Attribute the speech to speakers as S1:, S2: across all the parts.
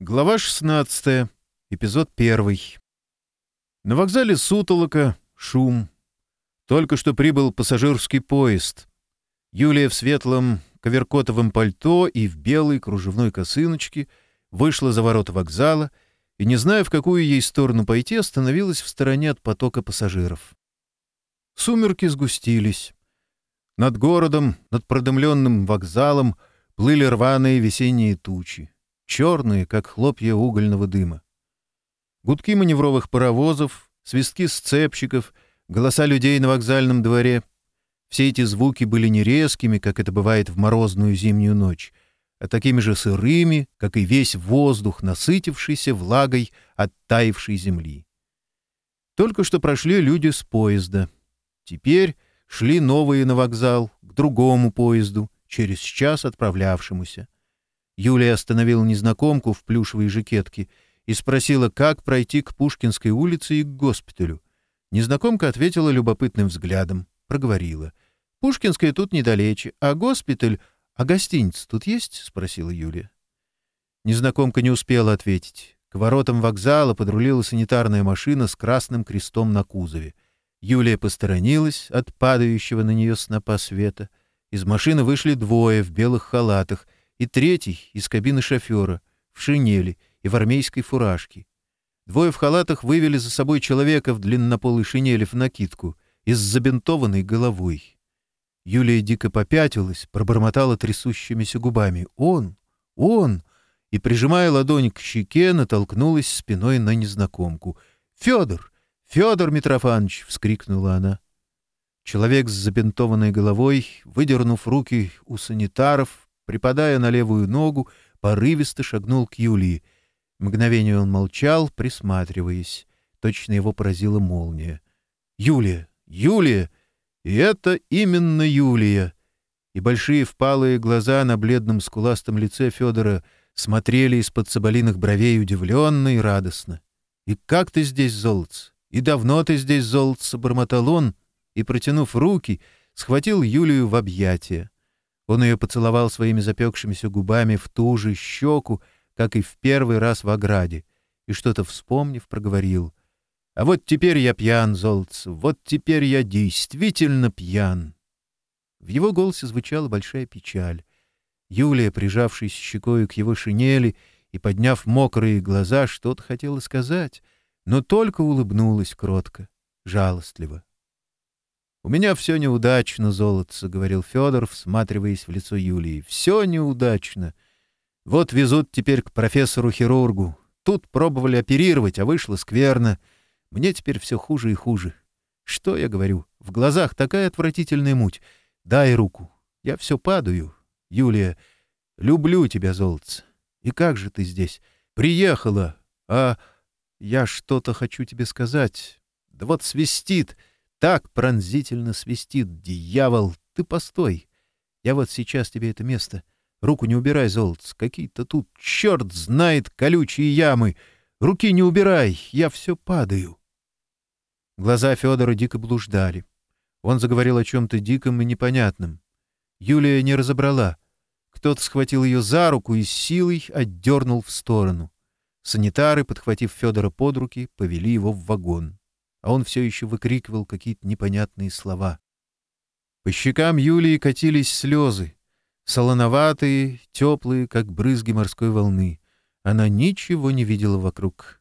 S1: Глава 16. Эпизод 1. На вокзале Сутолока шум. Только что прибыл пассажирский поезд. Юлия в светлом коверкотовом пальто и в белой кружевной косыночке вышла за ворота вокзала и, не зная, в какую ей сторону пойти, остановилась в стороне от потока пассажиров. Сумерки сгустились. Над городом, над продымленным вокзалом плыли рваные весенние тучи. черные, как хлопья угольного дыма. Гудки маневровых паровозов, свистки сцепщиков, голоса людей на вокзальном дворе — все эти звуки были не резкими, как это бывает в морозную зимнюю ночь, а такими же сырыми, как и весь воздух, насытившийся влагой оттаившей земли. Только что прошли люди с поезда. Теперь шли новые на вокзал, к другому поезду, через час отправлявшемуся. Юлия остановила незнакомку в плюшевой жакетке и спросила, как пройти к Пушкинской улице и к госпиталю. Незнакомка ответила любопытным взглядом, проговорила. «Пушкинская тут недалече, а госпиталь... А гостиница тут есть?» — спросила Юлия. Незнакомка не успела ответить. К воротам вокзала подрулила санитарная машина с красным крестом на кузове. Юлия посторонилась от падающего на нее снопа света. Из машины вышли двое в белых халатах — и третий из кабины шофера, в шинели и в армейской фуражке. Двое в халатах вывели за собой человека в длиннополой шинели в накидку и с забинтованной головой. Юлия дико попятилась, пробормотала трясущимися губами. «Он! Он!» и, прижимая ладонь к щеке, натолкнулась спиной на незнакомку. «Федор! Федор Митрофанович!» — вскрикнула она. Человек с забинтованной головой, выдернув руки у санитаров, Припадая на левую ногу, порывисто шагнул к Юлии. Мгновение он молчал, присматриваясь. Точно его поразила молния. «Юлия! Юлия!» И это именно Юлия. И большие впалые глаза на бледном скуластом лице Федора смотрели из-под соболиных бровей удивленно и радостно. «И как ты здесь, золотце? И давно ты здесь, золотце?» — бормотал он, и, протянув руки, схватил Юлию в объятия. Он ее поцеловал своими запекшимися губами в ту же щеку, как и в первый раз в ограде, и, что-то вспомнив, проговорил. «А вот теперь я пьян, Золотцев, вот теперь я действительно пьян!» В его голосе звучала большая печаль. Юлия, прижавшись щекою к его шинели и подняв мокрые глаза, что-то хотела сказать, но только улыбнулась кротко, жалостливо. У меня все неудачно, золотце, — говорил Федор, всматриваясь в лицо Юлии. Все неудачно. Вот везут теперь к профессору-хирургу. Тут пробовали оперировать, а вышло скверно. Мне теперь все хуже и хуже. Что я говорю? В глазах такая отвратительная муть. Дай руку. Я все падаю. Юлия, люблю тебя, золотце. И как же ты здесь? Приехала. А я что-то хочу тебе сказать. Да вот свистит. — так пронзительно свистит дьявол. Ты постой. Я вот сейчас тебе это место. Руку не убирай, золотц. Какие-то тут черт знает колючие ямы. Руки не убирай. Я все падаю. Глаза Федора дико блуждали. Он заговорил о чем-то диком и непонятном. Юлия не разобрала. Кто-то схватил ее за руку и силой отдернул в сторону. Санитары, подхватив Федора под руки, повели его в вагон а он все еще выкрикивал какие-то непонятные слова. По щекам Юлии катились слезы, солоноватые, теплые, как брызги морской волны. Она ничего не видела вокруг.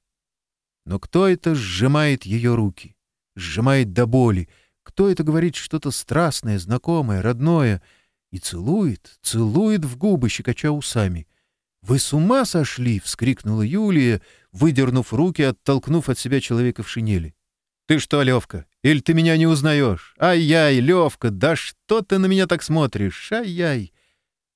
S1: Но кто это сжимает ее руки? Сжимает до боли. Кто это говорит что-то страстное, знакомое, родное? И целует, целует в губы, щекоча усами. «Вы с ума сошли!» — вскрикнула Юлия, выдернув руки, оттолкнув от себя человека в шинели. Ты что, Левка, или ты меня не узнаешь? Ай-яй, Левка, да что ты на меня так смотришь? Ай-яй!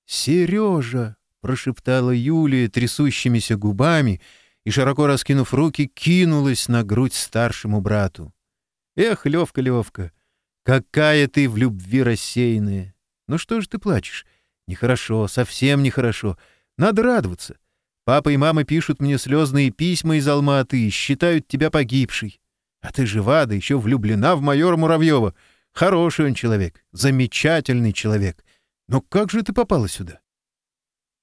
S1: Сережа! прошептала Юлия трясущимися губами и, широко раскинув руки, кинулась на грудь старшему брату. Эх, Левка, Левка, какая ты в любви рассеянная! Ну что же ты плачешь? Нехорошо, совсем нехорошо. Надо радоваться. Папа и мама пишут мне слезные письма из Алматы и считают тебя погибшей. А ты жива, да еще влюблена в майора Муравьева. Хороший он человек, замечательный человек. Но как